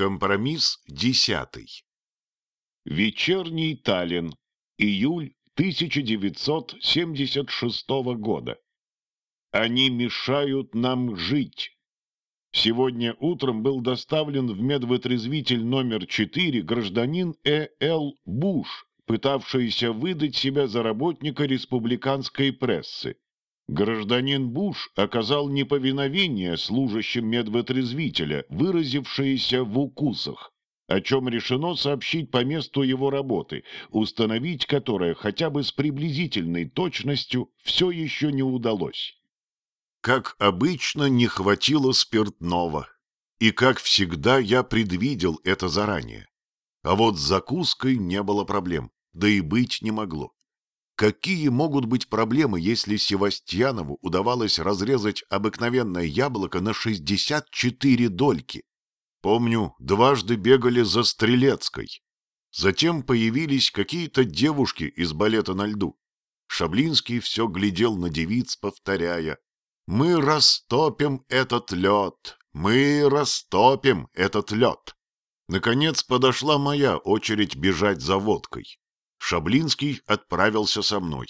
Компромисс десятый. Вечерний Таллин. Июль 1976 года. Они мешают нам жить. Сегодня утром был доставлен в медвотрезвитель номер 4 гражданин Э. Л. Буш, пытавшийся выдать себя за работника республиканской прессы. Гражданин Буш оказал неповиновение служащим медвотрезвителя, выразившееся в укусах, о чем решено сообщить по месту его работы, установить которое хотя бы с приблизительной точностью все еще не удалось. Как обычно, не хватило спиртного, и, как всегда, я предвидел это заранее. А вот с закуской не было проблем, да и быть не могло. Какие могут быть проблемы, если Севастьянову удавалось разрезать обыкновенное яблоко на 64 дольки? Помню, дважды бегали за Стрелецкой. Затем появились какие-то девушки из балета на льду. Шаблинский все глядел на девиц, повторяя. «Мы растопим этот лед! Мы растопим этот лед!» Наконец подошла моя очередь бежать за водкой. Шаблинский отправился со мной.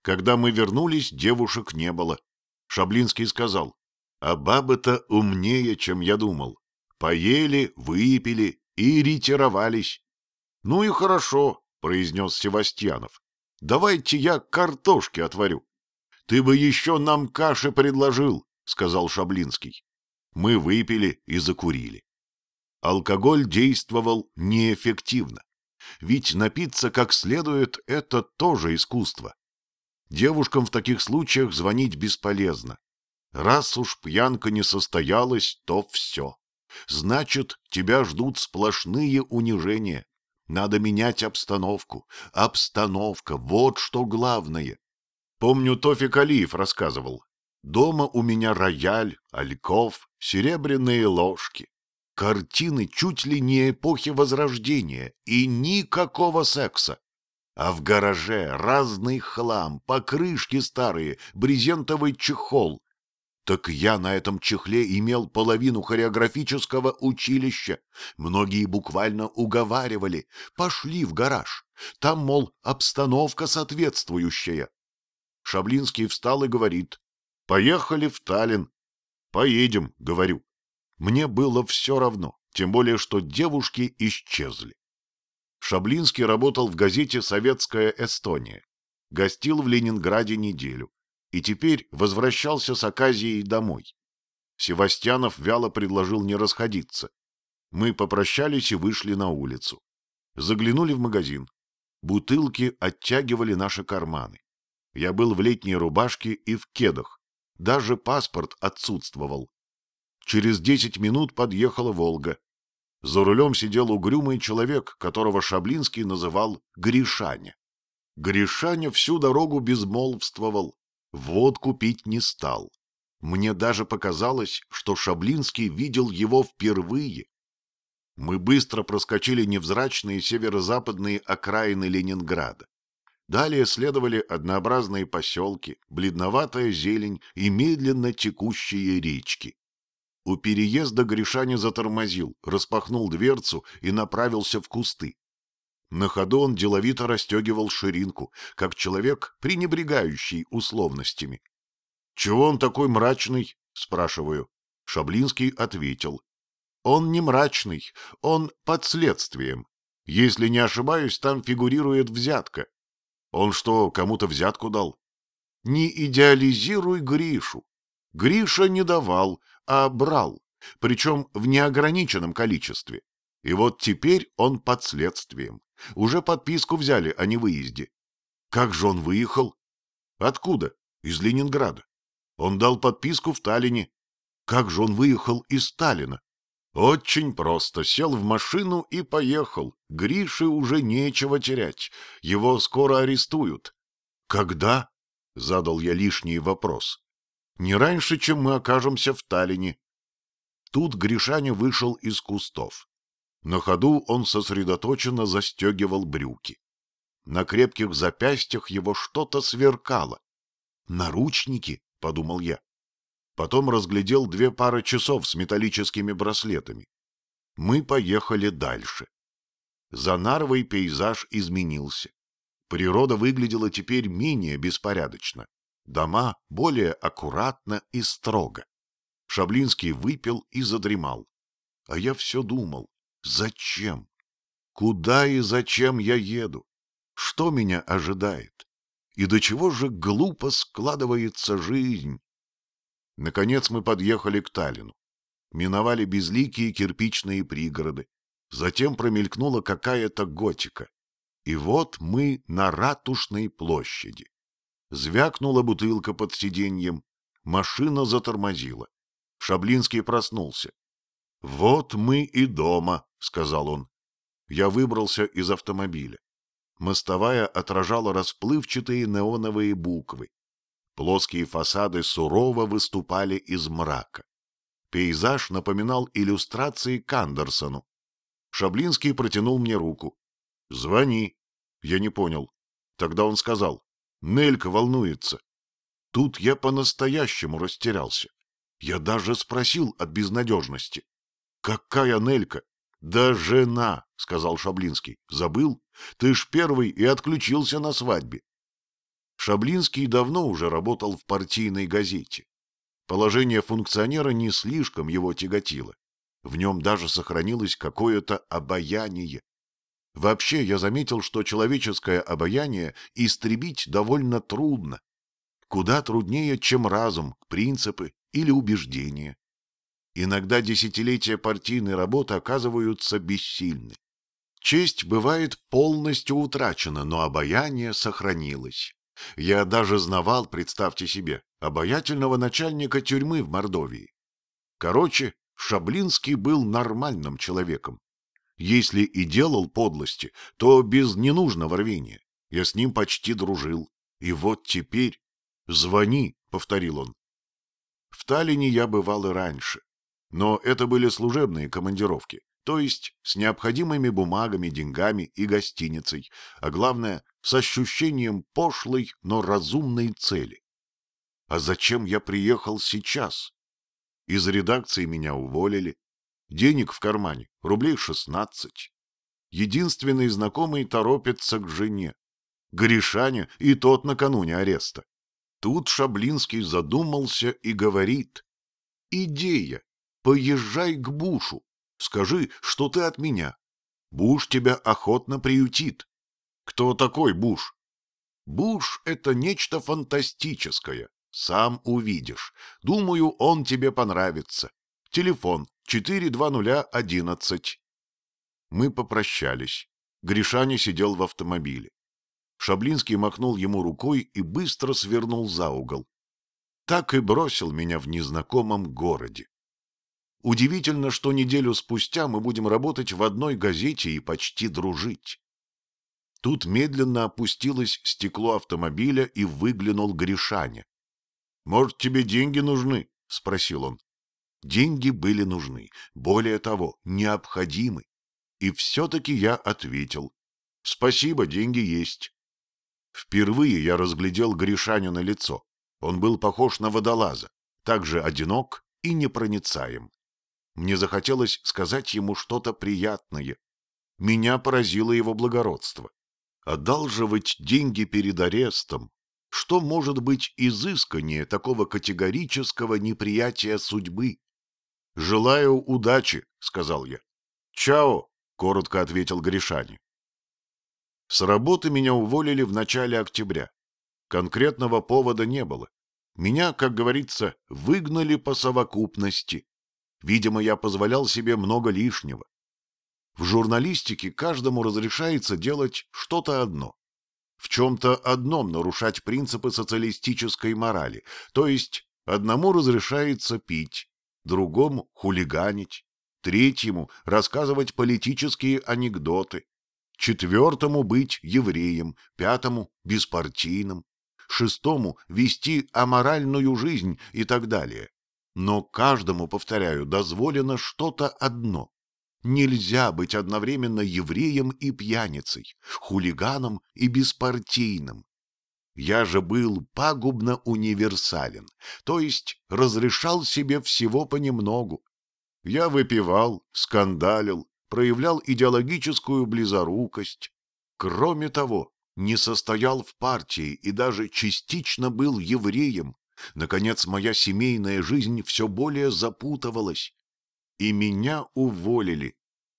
Когда мы вернулись, девушек не было. Шаблинский сказал, а бабы-то умнее, чем я думал. Поели, выпили и ретировались. — Ну и хорошо, — произнес Севастьянов. — Давайте я картошки отварю. — Ты бы еще нам каши предложил, — сказал Шаблинский. Мы выпили и закурили. Алкоголь действовал неэффективно. Ведь напиться как следует – это тоже искусство. Девушкам в таких случаях звонить бесполезно. Раз уж пьянка не состоялась, то все. Значит, тебя ждут сплошные унижения. Надо менять обстановку. Обстановка – вот что главное. Помню, Тофик Алиев рассказывал. Дома у меня рояль, альков, серебряные ложки. Картины чуть ли не эпохи Возрождения и никакого секса. А в гараже разный хлам, покрышки старые, брезентовый чехол. Так я на этом чехле имел половину хореографического училища. Многие буквально уговаривали. Пошли в гараж. Там, мол, обстановка соответствующая. Шаблинский встал и говорит. Поехали в Таллин. Поедем, говорю. Мне было все равно, тем более, что девушки исчезли. Шаблинский работал в газете «Советская Эстония», гостил в Ленинграде неделю и теперь возвращался с Аказией домой. Севастьянов вяло предложил не расходиться. Мы попрощались и вышли на улицу. Заглянули в магазин. Бутылки оттягивали наши карманы. Я был в летней рубашке и в кедах. Даже паспорт отсутствовал. Через десять минут подъехала «Волга». За рулем сидел угрюмый человек, которого Шаблинский называл Гришаня. Гришаня всю дорогу безмолвствовал, водку пить не стал. Мне даже показалось, что Шаблинский видел его впервые. Мы быстро проскочили невзрачные северо-западные окраины Ленинграда. Далее следовали однообразные поселки, бледноватая зелень и медленно текущие речки. У переезда Гришаня затормозил, распахнул дверцу и направился в кусты. На ходу он деловито расстегивал ширинку, как человек, пренебрегающий условностями. — Чего он такой мрачный? — спрашиваю. Шаблинский ответил. — Он не мрачный, он под следствием. Если не ошибаюсь, там фигурирует взятка. Он что, кому-то взятку дал? Не идеализируй Гришу. Гриша не давал, а брал, причем в неограниченном количестве. И вот теперь он под следствием. Уже подписку взяли о невыезде. Как же он выехал? Откуда? Из Ленинграда. Он дал подписку в Таллине. Как же он выехал из Сталина? Очень просто. Сел в машину и поехал. Грише уже нечего терять. Его скоро арестуют. Когда? Задал я лишний вопрос не раньше, чем мы окажемся в Таллине. Тут Гришаня вышел из кустов. На ходу он сосредоточенно застегивал брюки. На крепких запястьях его что-то сверкало. «Наручники?» — подумал я. Потом разглядел две пары часов с металлическими браслетами. Мы поехали дальше. За Нарвой пейзаж изменился. Природа выглядела теперь менее беспорядочно. Дома более аккуратно и строго. Шаблинский выпил и задремал. А я все думал, зачем? Куда и зачем я еду? Что меня ожидает? И до чего же глупо складывается жизнь? Наконец мы подъехали к Таллину. Миновали безликие кирпичные пригороды. Затем промелькнула какая-то готика. И вот мы на ратушной площади. Звякнула бутылка под сиденьем, машина затормозила. Шаблинский проснулся. — Вот мы и дома, — сказал он. Я выбрался из автомобиля. Мостовая отражала расплывчатые неоновые буквы. Плоские фасады сурово выступали из мрака. Пейзаж напоминал иллюстрации к Андерсону. Шаблинский протянул мне руку. — Звони. Я не понял. Тогда он сказал. — Нелька волнуется. Тут я по-настоящему растерялся. Я даже спросил от безнадежности. «Какая Нелька?» «Да жена», — сказал Шаблинский. «Забыл? Ты ж первый и отключился на свадьбе». Шаблинский давно уже работал в партийной газете. Положение функционера не слишком его тяготило. В нем даже сохранилось какое-то обаяние. Вообще я заметил, что человеческое обаяние истребить довольно трудно. Куда труднее, чем разум, принципы или убеждения. Иногда десятилетия партийной работы оказываются бессильны. Честь бывает полностью утрачена, но обаяние сохранилось. Я даже знавал, представьте себе, обаятельного начальника тюрьмы в Мордовии. Короче, Шаблинский был нормальным человеком. Если и делал подлости, то без ненужного рвения. Я с ним почти дружил. И вот теперь... «Звони», — повторил он. В Таллине я бывал и раньше, но это были служебные командировки, то есть с необходимыми бумагами, деньгами и гостиницей, а главное, с ощущением пошлой, но разумной цели. А зачем я приехал сейчас? Из редакции меня уволили, денег в кармане, рублей шестнадцать. Единственный знакомый торопится к жене. Гришаня и тот накануне ареста. Тут Шаблинский задумался и говорит. «Идея. Поезжай к Бушу. Скажи, что ты от меня. Буш тебя охотно приютит». «Кто такой Буш?» «Буш — это нечто фантастическое. Сам увидишь. Думаю, он тебе понравится. Телефон 42011». Мы попрощались. Гришаня сидел в автомобиле. Шаблинский махнул ему рукой и быстро свернул за угол. Так и бросил меня в незнакомом городе. Удивительно, что неделю спустя мы будем работать в одной газете и почти дружить. Тут медленно опустилось стекло автомобиля и выглянул Гришаня. — Может, тебе деньги нужны? — спросил он. Деньги были нужны, более того, необходимы. И все-таки я ответил. — Спасибо, деньги есть. Впервые я разглядел Гришаню на лицо. Он был похож на водолаза, также одинок и непроницаем. Мне захотелось сказать ему что-то приятное. Меня поразило его благородство. Одалживать деньги перед арестом, что может быть изысканнее такого категорического неприятия судьбы? «Желаю удачи», — сказал я. «Чао», — коротко ответил Гришане. С работы меня уволили в начале октября. Конкретного повода не было. Меня, как говорится, выгнали по совокупности. Видимо, я позволял себе много лишнего. В журналистике каждому разрешается делать что-то одно. В чем-то одном нарушать принципы социалистической морали, то есть одному разрешается пить, другому хулиганить, третьему рассказывать политические анекдоты, четвертому быть евреем, пятому – беспартийным, шестому – вести аморальную жизнь и так далее. Но каждому, повторяю, дозволено что-то одно. Нельзя быть одновременно евреем и пьяницей, хулиганом и беспартийным. Я же был пагубно универсален, то есть разрешал себе всего понемногу. Я выпивал, скандалил, проявлял идеологическую близорукость. Кроме того, не состоял в партии и даже частично был евреем. Наконец, моя семейная жизнь все более запутывалась. И меня уволили.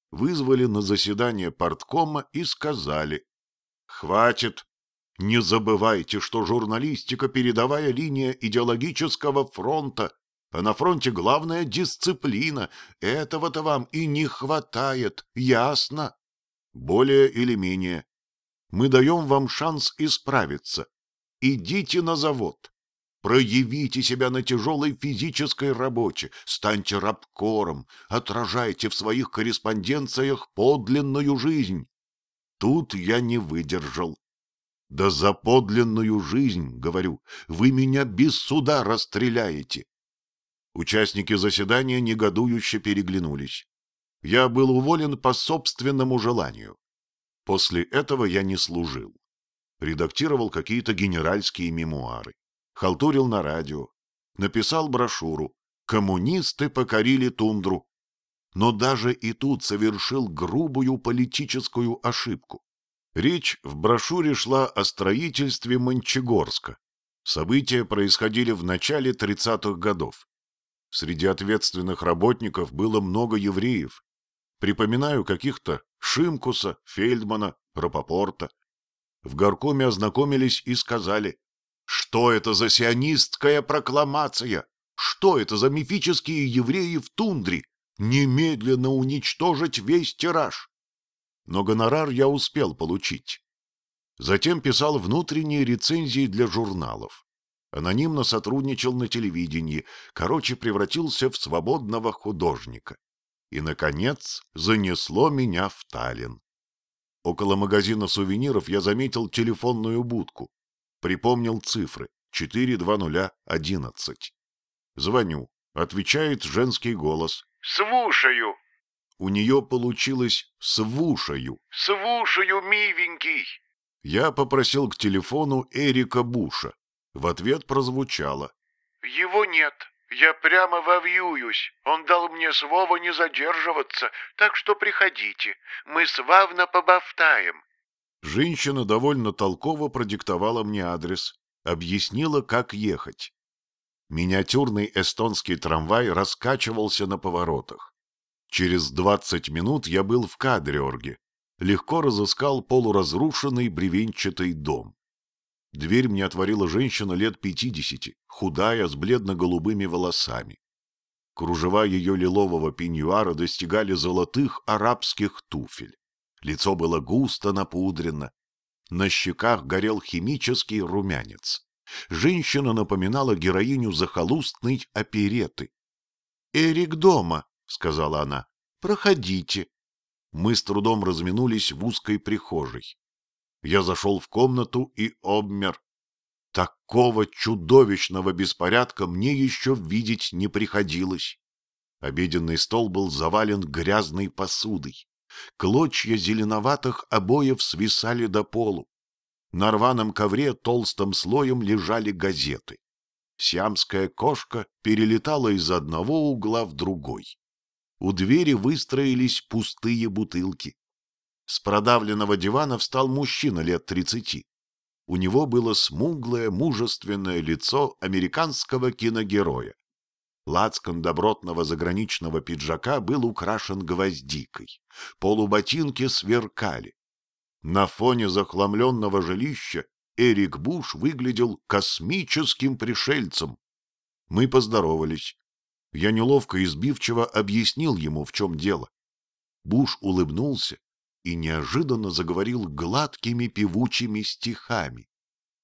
Вызвали на заседание парткома и сказали. «Хватит. Не забывайте, что журналистика – передовая линия идеологического фронта, а на фронте главная дисциплина. Этого-то вам и не хватает, ясно? Более или менее. Мы даем вам шанс исправиться. Идите на завод. Проявите себя на тяжелой физической работе, станьте рабкором, отражайте в своих корреспонденциях подлинную жизнь. Тут я не выдержал. Да за подлинную жизнь, говорю, вы меня без суда расстреляете. Участники заседания негодующе переглянулись. Я был уволен по собственному желанию. После этого я не служил. Редактировал какие-то генеральские мемуары, халтурил на радио, написал брошюру «Коммунисты покорили тундру». Но даже и тут совершил грубую политическую ошибку. Речь в брошюре шла о строительстве Мончегорска. События происходили в начале 30-х годов. Среди ответственных работников было много евреев. Припоминаю каких-то Шимкуса, Фельдмана, Рапопорта. В горкоме ознакомились и сказали, что это за сионистская прокламация, что это за мифические евреи в тундре, немедленно уничтожить весь тираж но гонорар я успел получить. Затем писал внутренние рецензии для журналов. Анонимно сотрудничал на телевидении, короче, превратился в свободного художника. И, наконец, занесло меня в Таллин. Около магазина сувениров я заметил телефонную будку. Припомнил цифры 42011. Звоню. Отвечает женский голос. «Слушаю». У нее получилось «свушаю». «Слушаю, миленький». Я попросил к телефону Эрика Буша. В ответ прозвучало. «Его нет. Я прямо вовьююсь. Он дал мне слово не задерживаться, так что приходите. Мы славно побавтаем». Женщина довольно толково продиктовала мне адрес, объяснила, как ехать. Миниатюрный эстонский трамвай раскачивался на поворотах. Через двадцать минут я был в Кадриорге, легко разыскал полуразрушенный бревенчатый дом. Дверь мне отворила женщина лет пятидесяти, худая, с бледно-голубыми волосами. Кружева ее лилового пеньюара достигали золотых арабских туфель. Лицо было густо напудрено. На щеках горел химический румянец. Женщина напоминала героиню захолустной опереты. «Эрик дома», — сказала она. — Проходите. Мы с трудом разминулись в узкой прихожей. Я зашел в комнату и обмер. Такого чудовищного беспорядка мне еще видеть не приходилось. Обеденный стол был завален грязной посудой. Клочья зеленоватых обоев свисали до полу. На рваном ковре толстым слоем лежали газеты. Сиамская кошка перелетала из одного угла в другой. У двери выстроились пустые бутылки. С продавленного дивана встал мужчина лет тридцати. У него было смуглое, мужественное лицо американского киногероя. Лацкан добротного заграничного пиджака был украшен гвоздикой. Полуботинки сверкали. На фоне захламленного жилища Эрик Буш выглядел космическим пришельцем. Мы поздоровались. Я неловко и сбивчиво объяснил ему, в чем дело. Буш улыбнулся и неожиданно заговорил гладкими певучими стихами.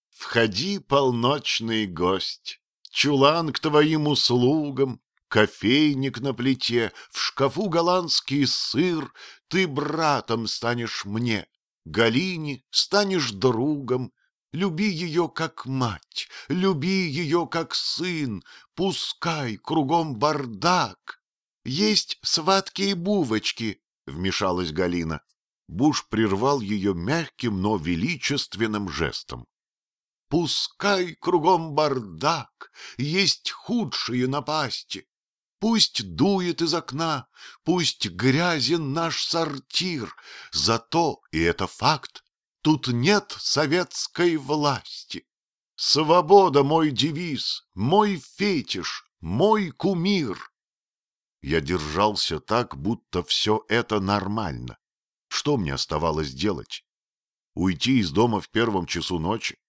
«Входи, полночный гость, чулан к твоим услугам, кофейник на плите, в шкафу голландский сыр, ты братом станешь мне, Галине станешь другом, Люби ее как мать, люби ее как сын, пускай кругом бардак. Есть сваткие бувочки, — вмешалась Галина. Буш прервал ее мягким, но величественным жестом. Пускай кругом бардак, есть худшие напасти. Пусть дует из окна, пусть грязен наш сортир, зато, и это факт, тут нет советской власти. Свобода мой девиз, мой фетиш, мой кумир. Я держался так, будто все это нормально. Что мне оставалось делать? Уйти из дома в первом часу ночи?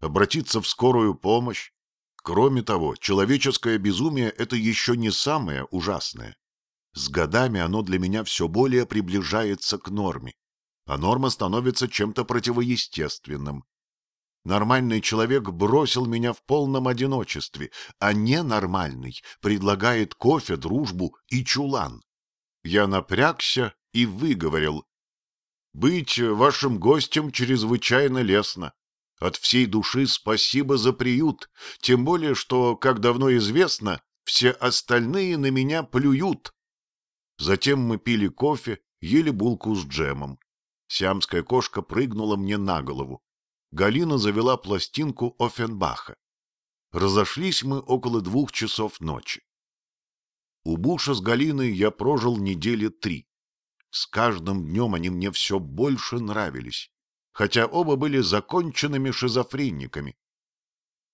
Обратиться в скорую помощь? Кроме того, человеческое безумие – это еще не самое ужасное. С годами оно для меня все более приближается к норме, а норма становится чем-то противоестественным. Нормальный человек бросил меня в полном одиночестве, а ненормальный предлагает кофе, дружбу и чулан. Я напрягся и выговорил. «Быть вашим гостем чрезвычайно лестно. От всей души спасибо за приют, тем более, что, как давно известно, все остальные на меня плюют. Затем мы пили кофе, ели булку с джемом. Сиамская кошка прыгнула мне на голову. Галина завела пластинку Офенбаха. Разошлись мы около двух часов ночи. У Буша с Галиной я прожил недели три. С каждым днем они мне все больше нравились хотя оба были законченными шизофрениками.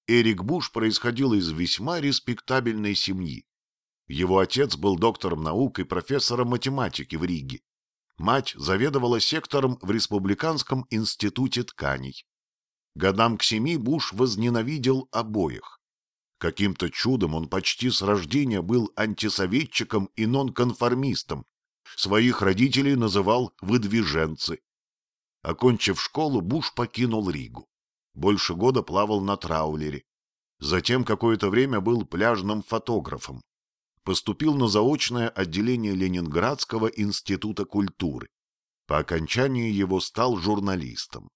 Эрик Буш происходил из весьма респектабельной семьи. Его отец был доктором наук и профессором математики в Риге. Мать заведовала сектором в Республиканском институте тканей. Годам к семи Буш возненавидел обоих. Каким-то чудом он почти с рождения был антисоветчиком и нонконформистом. Своих родителей называл «выдвиженцы». Окончив школу, Буш покинул Ригу. Больше года плавал на траулере. Затем какое-то время был пляжным фотографом. Поступил на заочное отделение Ленинградского института культуры. По окончании его стал журналистом.